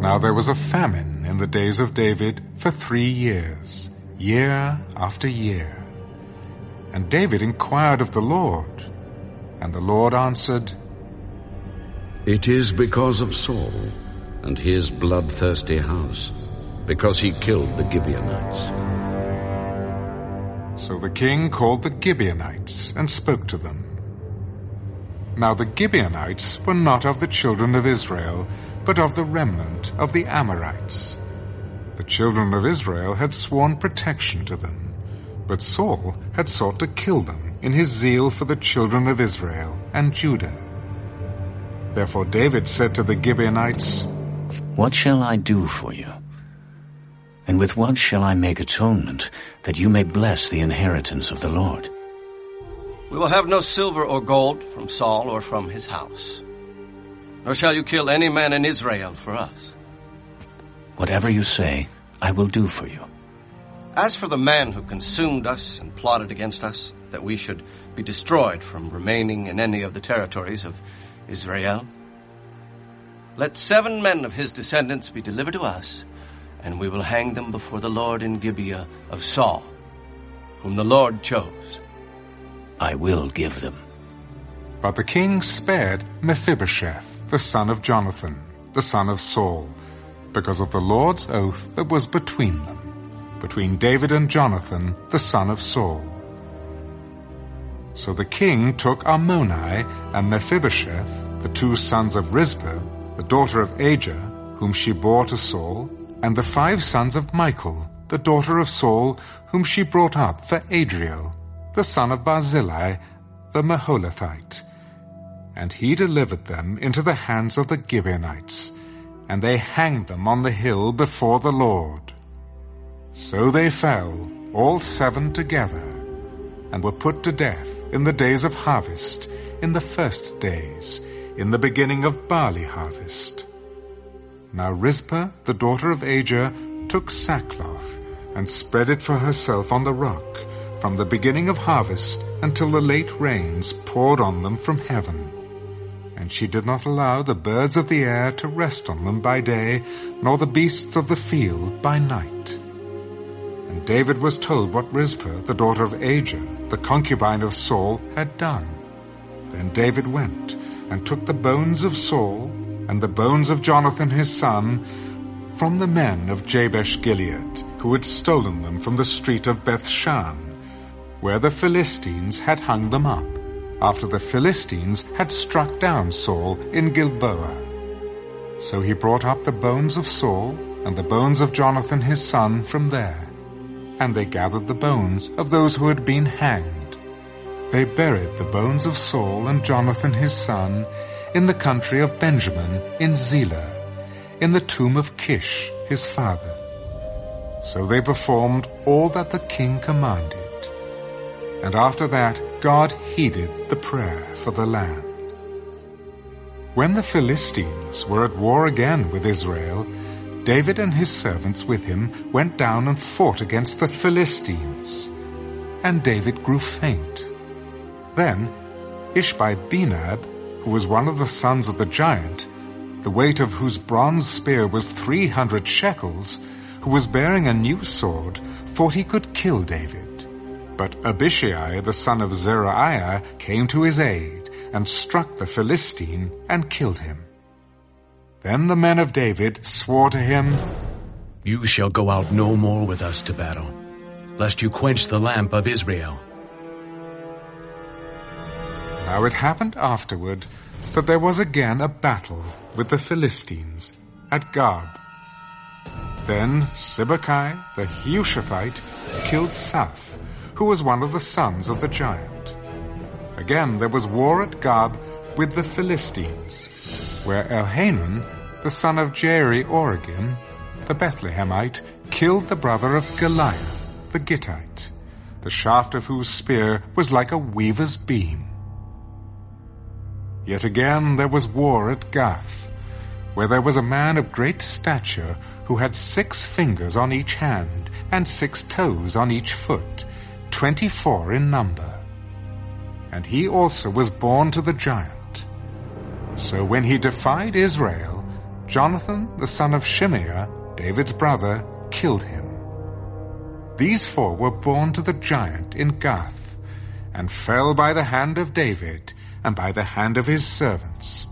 Now there was a famine in the days of David for three years, year after year. And David inquired of the Lord, and the Lord answered, It is because of Saul and his bloodthirsty house, because he killed the Gibeonites. So the king called the Gibeonites and spoke to them. Now the Gibeonites were not of the children of Israel, but of the remnant of the Amorites. The children of Israel had sworn protection to them, but Saul had sought to kill them in his zeal for the children of Israel and Judah. Therefore David said to the Gibeonites, What shall I do for you? And with what shall I make atonement, that you may bless the inheritance of the Lord? We will have no silver or gold from Saul or from his house. Nor shall you kill any man in Israel for us. Whatever you say, I will do for you. As for the man who consumed us and plotted against us, that we should be destroyed from remaining in any of the territories of Israel, let seven men of his descendants be delivered to us, and we will hang them before the Lord in Gibeah of Saul, whom the Lord chose. I will give them. But the king spared Mephibosheth, the son of Jonathan, the son of Saul, because of the Lord's oath that was between them, between David and Jonathan, the son of Saul. So the king took Armoni and Mephibosheth, the two sons of Rizpah, the daughter of Aiah, whom she bore to Saul, and the five sons of Michal, the daughter of Saul, whom she brought up for Adriel, the son of Barzillai, the Meholathite. And he delivered them into the hands of the Gibeonites, and they hanged them on the hill before the Lord. So they fell, all seven together, and were put to death in the days of harvest, in the first days, in the beginning of barley harvest. Now Rizpah, the daughter of Aiah, took sackcloth, and spread it for herself on the rock, from the beginning of harvest until the late rains poured on them from heaven. And she did not allow the birds of the air to rest on them by day, nor the beasts of the field by night. And David was told what Rizpah, the daughter of Aiah, the concubine of Saul, had done. Then David went and took the bones of Saul and the bones of Jonathan his son from the men of Jabesh Gilead, who had stolen them from the street of Bethshan, where the Philistines had hung them up, after the Philistines had struck down Saul in Gilboa. So he brought up the bones of Saul and the bones of Jonathan his son from there, and they gathered the bones of those who had been hanged. They buried the bones of Saul and Jonathan his son in the country of Benjamin in Zelah, in the tomb of Kish his father. So they performed all that the king commanded. And after that God heeded the prayer for the land. When the Philistines were at war again with Israel, David and his servants with him went down and fought against the Philistines. And David grew faint. Then Ishbi-Benob, who was one of the sons of the giant, the weight of whose bronze spear was three hundred shekels, who was bearing a new sword, thought he could kill David. But Abishai, the son of Zeruiah, came to his aid, and struck the Philistine, and killed him. Then the men of David swore to him, You shall go out no more with us to battle, lest you quench the lamp of Israel. Now it happened afterward that there was again a battle with the Philistines at Gob. Then Sibbechai the Hushathite killed Saph, who was one of the sons of the giant. Again there was war at Gob with the Philistines, where Elhanan, the son of Jaare-Oregim, the Bethlehemite, killed the brother of Goliath, the Gittite, the shaft of whose spear was like a weaver's beam. Yet again there was war at Gath, where there was a man of great stature who had six fingers on each hand and six toes on each foot, twenty-four in number. And he also was born to the giant. So when he defied Israel, Jonathan, the son of Shimeah, David's brother, killed him. These four were born to the giant in Gath, and fell by the hand of David and by the hand of his servants.